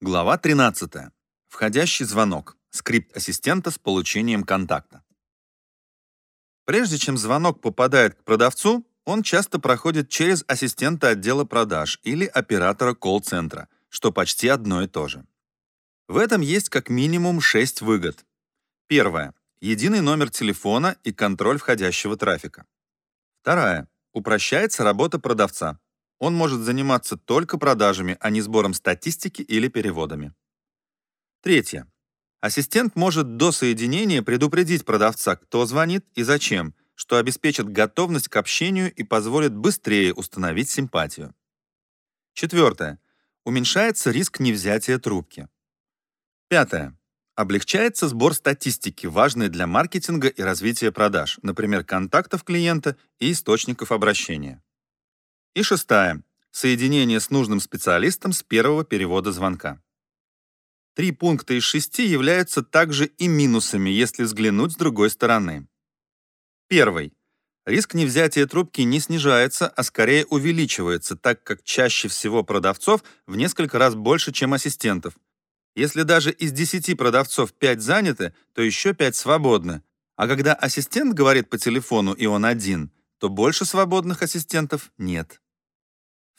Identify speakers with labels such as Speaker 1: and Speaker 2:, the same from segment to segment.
Speaker 1: Глава 13. Входящий звонок. Скрипт ассистента с получением контакта. Прежде чем звонок попадает к продавцу, он часто проходит через ассистента отдела продаж или оператора колл-центра, что почти одно и то же. В этом есть как минимум 6 выгод. Первое. Единый номер телефона и контроль входящего трафика. Вторая. Упрощается работа продавца. Он может заниматься только продажами, а не сбором статистики или переводами. Третье. Ассистент может до соединения предупредить продавца, кто звонит и зачем, что обеспечит готовность к общению и позволит быстрее установить симпатию. Четвертое. Уменьшается риск невзятия трубки. Пятое. Облегчается сбор статистики, важной для маркетинга и развития продаж, например, контактов клиента и источников обращения. И шестая. Соединение с нужным специалистом с первого перевода звонка. Три пункта из шести являются также и минусами, если взглянуть с другой стороны. Первый. Риск невзятия трубки не снижается, а скорее увеличивается, так как чаще всего продавцов в несколько раз больше, чем ассистентов. Если даже из 10 продавцов 5 заняты, то еще 5 свободны. А когда ассистент говорит по телефону и он один, то больше свободных ассистентов нет.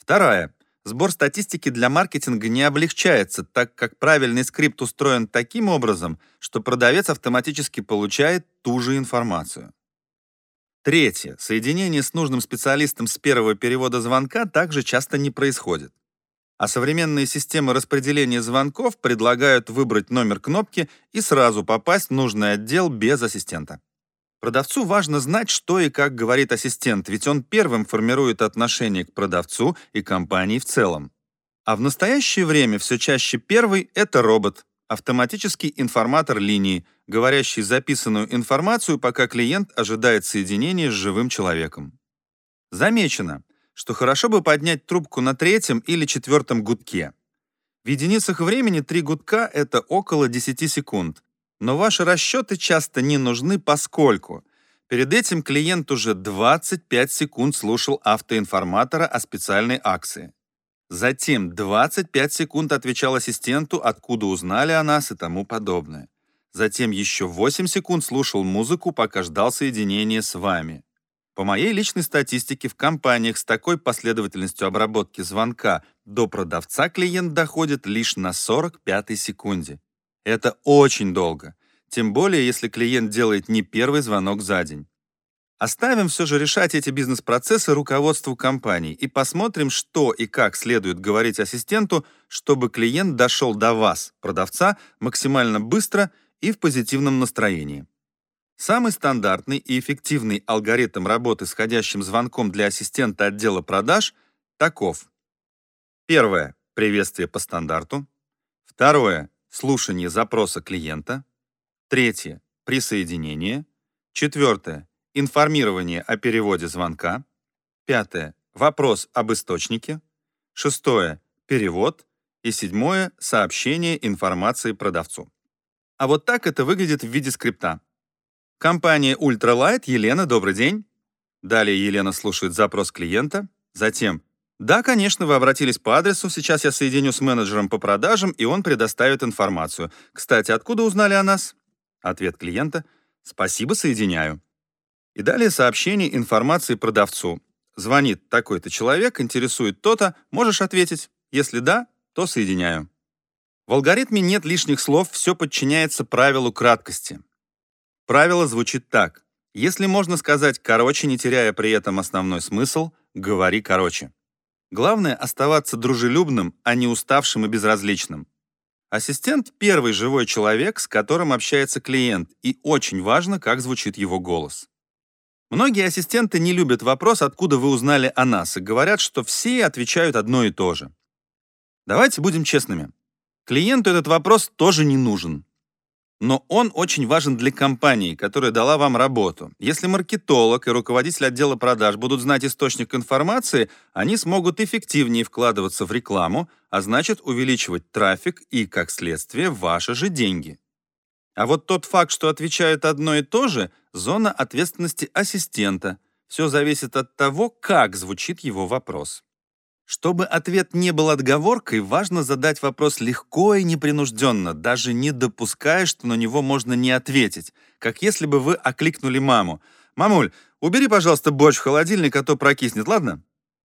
Speaker 1: Вторая. Сбор статистики для маркетинга не облегчается, так как правильный скрипт устроен таким образом, что продавец автоматически получает ту же информацию. Третье. Соединение с нужным специалистом с первого перевода звонка также часто не происходит. А современные системы распределения звонков предлагают выбрать номер кнопки и сразу попасть в нужный отдел без ассистента. Продавцу важно знать, что и как говорит ассистент, ведь он первым формирует отношение к продавцу и компании в целом. А в настоящее время все чаще первый — это робот, автоматический информатор линии, говорящий записанную информацию, пока клиент ожидает соединения с живым человеком. Замечено, что хорошо бы поднять трубку на третьем или четвертом гудке. В единицах времени три гудка — это около 10 секунд, но ваши расчеты часто не нужны, поскольку перед этим клиент уже 25 секунд слушал автоинформатора о специальной акции. Затем 25 секунд отвечал ассистенту, откуда узнали о нас и тому подобное. Затем еще 8 секунд слушал музыку, пока ждал соединения с вами. По моей личной статистике, в компаниях с такой последовательностью обработки звонка до продавца клиент доходит лишь на 45 секунде. Это очень долго, тем более если клиент делает не первый звонок за день. Оставим все же решать эти бизнес-процессы руководству компании и посмотрим, что и как следует говорить ассистенту, чтобы клиент дошел до вас, продавца, максимально быстро и в позитивном настроении. Самый стандартный и эффективный алгоритм работы с входящим звонком для ассистента отдела продаж таков. Первое. Приветствие по стандарту. Второе слушание запроса клиента. Третье – присоединение. Четвертое – информирование о переводе звонка. Пятое – вопрос об источнике. Шестое – перевод. И седьмое – сообщение информации продавцу. А вот так это выглядит в виде скрипта. Компания Ultralight, Елена, добрый день. Далее Елена слушает запрос клиента. Затем да, конечно, вы обратились по адресу. Сейчас я соединю с менеджером по продажам, и он предоставит информацию. Кстати, откуда узнали о нас? Ответ клиента. Спасибо, соединяю. И далее сообщение информации продавцу. Звонит такой-то человек, интересует то-то, можешь ответить. Если да, то соединяю. В алгоритме нет лишних слов, все подчиняется правилу краткости. Правило звучит так. Если можно сказать короче, не теряя при этом основной смысл, говори короче. Главное — оставаться дружелюбным, а не уставшим и безразличным. Ассистент — первый живой человек, с которым общается клиент, и очень важно, как звучит его голос. Многие ассистенты не любят вопрос, откуда вы узнали о нас, и говорят, что все отвечают одно и то же. Давайте будем честными. Клиенту этот вопрос тоже не нужен. Но он очень важен для компании, которая дала вам работу. Если маркетолог и руководитель отдела продаж будут знать источник информации, они смогут эффективнее вкладываться в рекламу, а значит увеличивать трафик и, как следствие, ваши же деньги. А вот тот факт, что отвечают одно и то же, зона ответственности ассистента. Все зависит от того, как звучит его вопрос. Чтобы ответ не был отговоркой, важно задать вопрос легко и непринужденно, даже не допуская, что на него можно не ответить, как если бы вы окликнули маму. «Мамуль, убери, пожалуйста, борщ в холодильник, а то прокиснет, ладно?»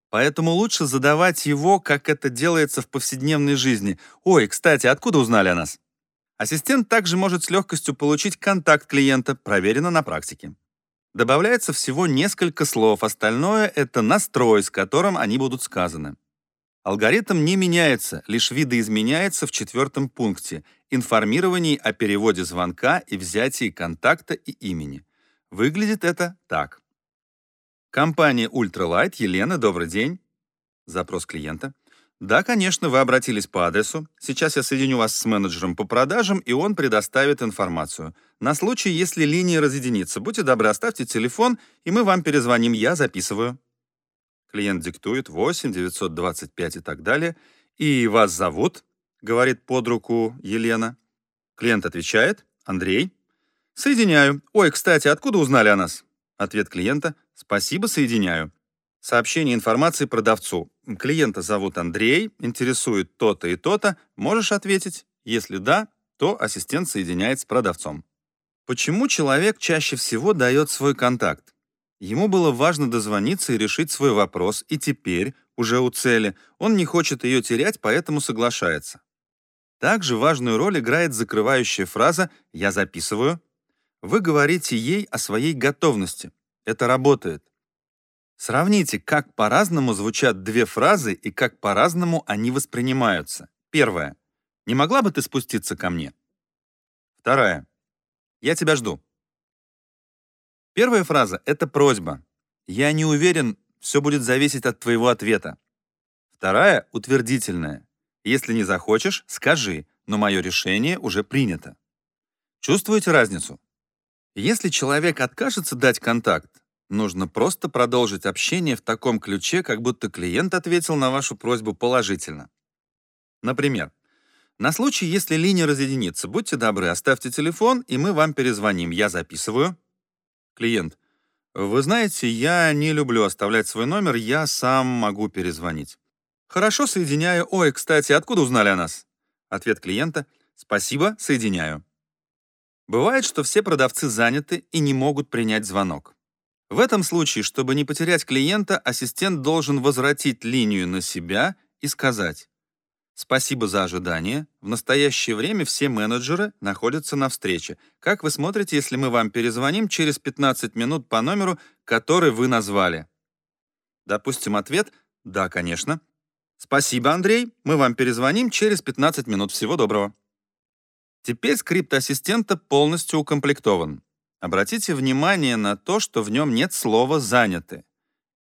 Speaker 1: Поэтому лучше задавать его, как это делается в повседневной жизни. «Ой, кстати, откуда узнали о нас?» Ассистент также может с легкостью получить контакт клиента, проверено на практике. Добавляется всего несколько слов, остальное — это настрой, с которым они будут сказаны. Алгоритм не меняется, лишь видоизменяется в четвертом пункте — информировании о переводе звонка и взятии контакта и имени. Выглядит это так. Компания Ultralight, Елена, добрый день. Запрос клиента. Да, конечно, вы обратились по адресу. Сейчас я соединю вас с менеджером по продажам, и он предоставит информацию. На случай, если линия разъединится, будьте добры, оставьте телефон, и мы вам перезвоним, я записываю. Клиент диктует 8 925 и так далее. И вас зовут, говорит под руку Елена. Клиент отвечает, Андрей. Соединяю. Ой, кстати, откуда узнали о нас? Ответ клиента, спасибо, соединяю. Сообщение информации продавцу. Клиента зовут Андрей, интересует то-то и то-то. Можешь ответить? Если да, то ассистент соединяет с продавцом. Почему человек чаще всего дает свой контакт? Ему было важно дозвониться и решить свой вопрос, и теперь, уже у цели, он не хочет ее терять, поэтому соглашается. Также важную роль играет закрывающая фраза «я записываю». Вы говорите ей о своей готовности. Это работает. Сравните, как по-разному звучат две фразы и как по-разному они воспринимаются. Первая. Не могла бы ты спуститься ко мне? Вторая. Я тебя жду. Первая фраза — это просьба. Я не уверен, все будет зависеть от твоего ответа. Вторая — утвердительная. Если не захочешь, скажи, но мое решение уже принято. Чувствуете разницу? Если человек откажется дать контакт, Нужно просто продолжить общение в таком ключе, как будто клиент ответил на вашу просьбу положительно. Например, на случай, если линия разъединится, будьте добры, оставьте телефон, и мы вам перезвоним. Я записываю. Клиент. Вы знаете, я не люблю оставлять свой номер, я сам могу перезвонить. Хорошо, соединяю. Ой, кстати, откуда узнали о нас? Ответ клиента. Спасибо, соединяю. Бывает, что все продавцы заняты и не могут принять звонок. В этом случае, чтобы не потерять клиента, ассистент должен возвратить линию на себя и сказать «Спасибо за ожидание. В настоящее время все менеджеры находятся на встрече. Как вы смотрите, если мы вам перезвоним через 15 минут по номеру, который вы назвали?» Допустим, ответ «Да, конечно». «Спасибо, Андрей. Мы вам перезвоним через 15 минут. Всего доброго». Теперь скрипт ассистента полностью укомплектован. Обратите внимание на то, что в нем нет слова «заняты».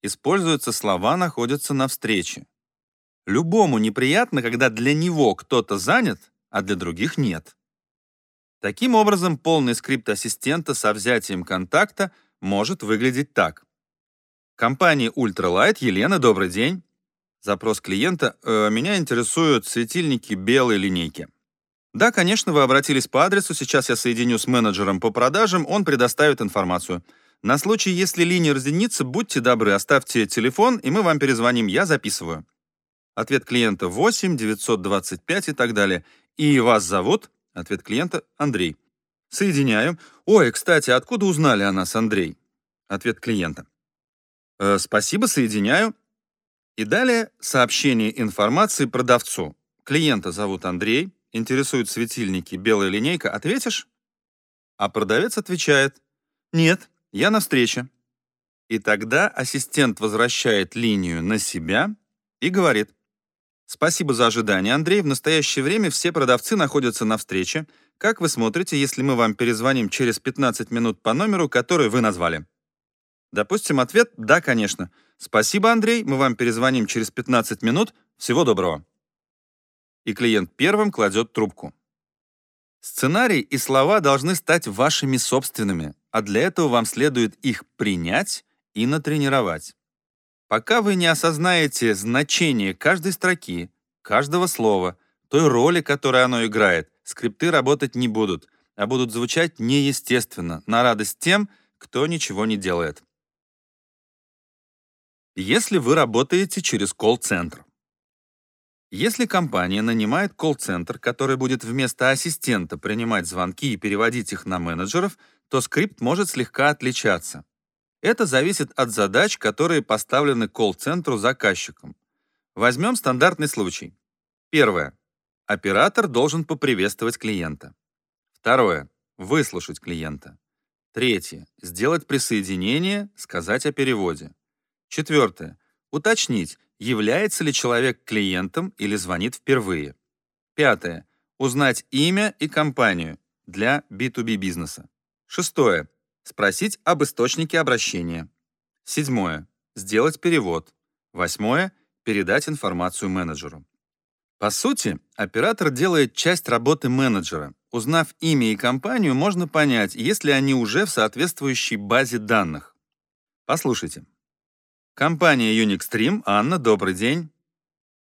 Speaker 1: Используются слова «находятся на встрече». Любому неприятно, когда для него кто-то занят, а для других нет. Таким образом, полный скрипт ассистента со взятием контакта может выглядеть так. Компания Ultralight, Елена, добрый день. Запрос клиента. Э, меня интересуют светильники белой линейки. Да, конечно, вы обратились по адресу, сейчас я соединю с менеджером по продажам, он предоставит информацию. На случай, если линия разъединится, будьте добры, оставьте телефон, и мы вам перезвоним, я записываю. Ответ клиента 8 925 и так далее. И вас зовут? Ответ клиента Андрей. Соединяю. Ой, кстати, откуда узнали о нас, Андрей? Ответ клиента. Э, спасибо, соединяю. И далее сообщение информации продавцу. Клиента зовут Андрей, интересуют светильники, белая линейка, ответишь? А продавец отвечает, нет, я на встрече. И тогда ассистент возвращает линию на себя и говорит, Спасибо за ожидание, Андрей. В настоящее время все продавцы находятся на встрече. Как вы смотрите, если мы вам перезвоним через 15 минут по номеру, который вы назвали? Допустим, ответ «Да, конечно». Спасибо, Андрей. Мы вам перезвоним через 15 минут. Всего доброго и клиент первым кладет трубку. Сценарий и слова должны стать вашими собственными, а для этого вам следует их принять и натренировать. Пока вы не осознаете значение каждой строки, каждого слова, той роли, которую оно играет, скрипты работать не будут, а будут звучать неестественно, на радость тем, кто ничего не делает. Если вы работаете через колл-центр, Если компания нанимает колл-центр, который будет вместо ассистента принимать звонки и переводить их на менеджеров, то скрипт может слегка отличаться. Это зависит от задач, которые поставлены колл-центру заказчиком. Возьмем стандартный случай. Первое. Оператор должен поприветствовать клиента. Второе. Выслушать клиента. Третье. Сделать присоединение, сказать о переводе. Четвертое. Уточнить, является ли человек клиентом или звонит впервые. Пятое. Узнать имя и компанию для B2B бизнеса. Шестое. Спросить об источнике обращения. Седьмое. Сделать перевод. Восьмое. Передать информацию менеджеру. По сути, оператор делает часть работы менеджера. Узнав имя и компанию, можно понять, есть ли они уже в соответствующей базе данных. Послушайте. Компания Unixstream. Анна, добрый день.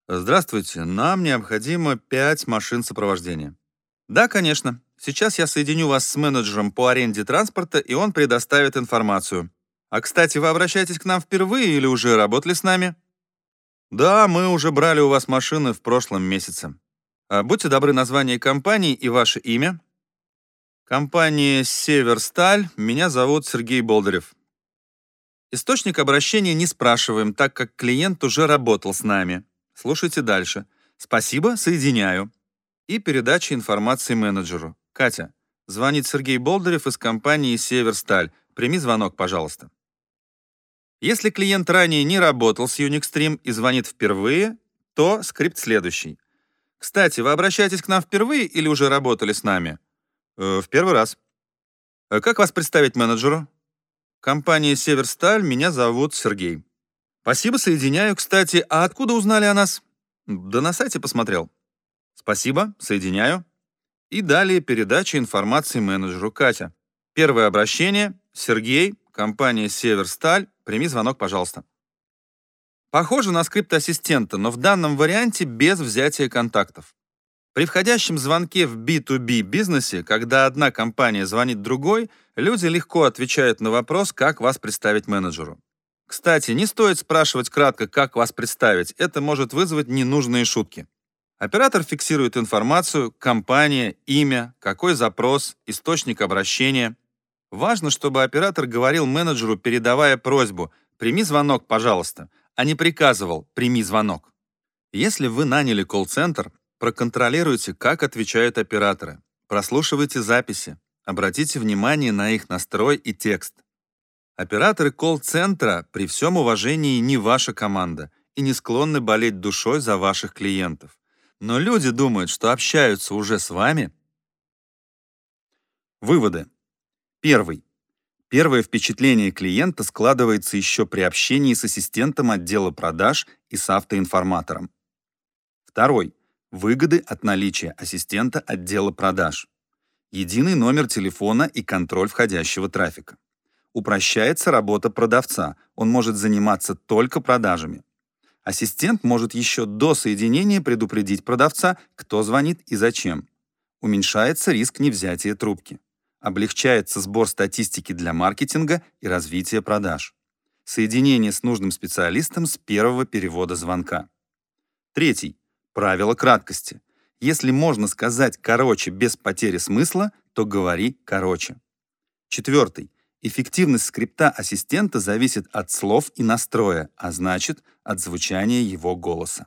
Speaker 1: Здравствуйте. Нам необходимо 5 машин сопровождения. Да, конечно. Сейчас я соединю вас с менеджером по аренде транспорта, и он предоставит информацию. А, кстати, вы обращаетесь к нам впервые или уже работали с нами? Да, мы уже брали у вас машины в прошлом месяце. А будьте добры, название компании и ваше имя. Компания «Северсталь». Меня зовут Сергей Болдырев. Источник обращения не спрашиваем, так как клиент уже работал с нами. Слушайте дальше. Спасибо, соединяю. И передача информации менеджеру. Катя, звонит Сергей Болдырев из компании «Северсталь». Прими звонок, пожалуйста. Если клиент ранее не работал с Unixstream и звонит впервые, то скрипт следующий. Кстати, вы обращаетесь к нам впервые или уже работали с нами? Э, в первый раз. Э, как вас представить менеджеру? Компания «Северсталь», меня зовут Сергей. Спасибо, соединяю. Кстати, а откуда узнали о нас? Да на сайте посмотрел. Спасибо, соединяю. И далее передача информации менеджеру Катя. Первое обращение. Сергей, компания «Северсталь». Прими звонок, пожалуйста. Похоже на скрипт ассистента, но в данном варианте без взятия контактов. При входящем звонке в B2B бизнесе, когда одна компания звонит другой, люди легко отвечают на вопрос, как вас представить менеджеру. Кстати, не стоит спрашивать кратко, как вас представить, это может вызвать ненужные шутки. Оператор фиксирует информацию, компания, имя, какой запрос, источник обращения. Важно, чтобы оператор говорил менеджеру, передавая просьбу «прими звонок, пожалуйста», а не приказывал «прими звонок». Если вы наняли колл-центр, Проконтролируйте, как отвечают операторы. Прослушивайте записи. Обратите внимание на их настрой и текст. Операторы колл-центра при всем уважении не ваша команда и не склонны болеть душой за ваших клиентов. Но люди думают, что общаются уже с вами. Выводы. Первый. Первое впечатление клиента складывается еще при общении с ассистентом отдела продаж и с автоинформатором. Второй. Выгоды от наличия ассистента отдела продаж. Единый номер телефона и контроль входящего трафика. Упрощается работа продавца, он может заниматься только продажами. Ассистент может еще до соединения предупредить продавца, кто звонит и зачем. Уменьшается риск невзятия трубки. Облегчается сбор статистики для маркетинга и развития продаж. Соединение с нужным специалистом с первого перевода звонка. Третий. Правило краткости. Если можно сказать короче без потери смысла, то говори короче. Четвертый. Эффективность скрипта ассистента зависит от слов и настроя, а значит, от звучания его голоса.